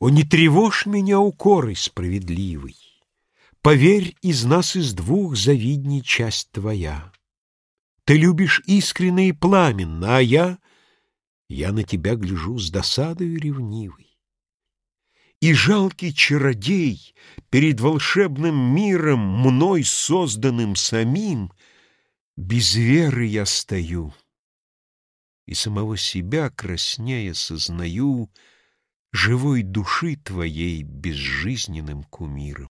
О, не тревожь меня укорой справедливой! Поверь, из нас из двух завидней часть твоя. Ты любишь искренно и пламенно, а я... Я на тебя гляжу с досадою ревнивой. И жалкий чародей перед волшебным миром, Мной созданным самим, без веры я стою. И самого себя краснея сознаю Живой души твоей безжизненным кумиром.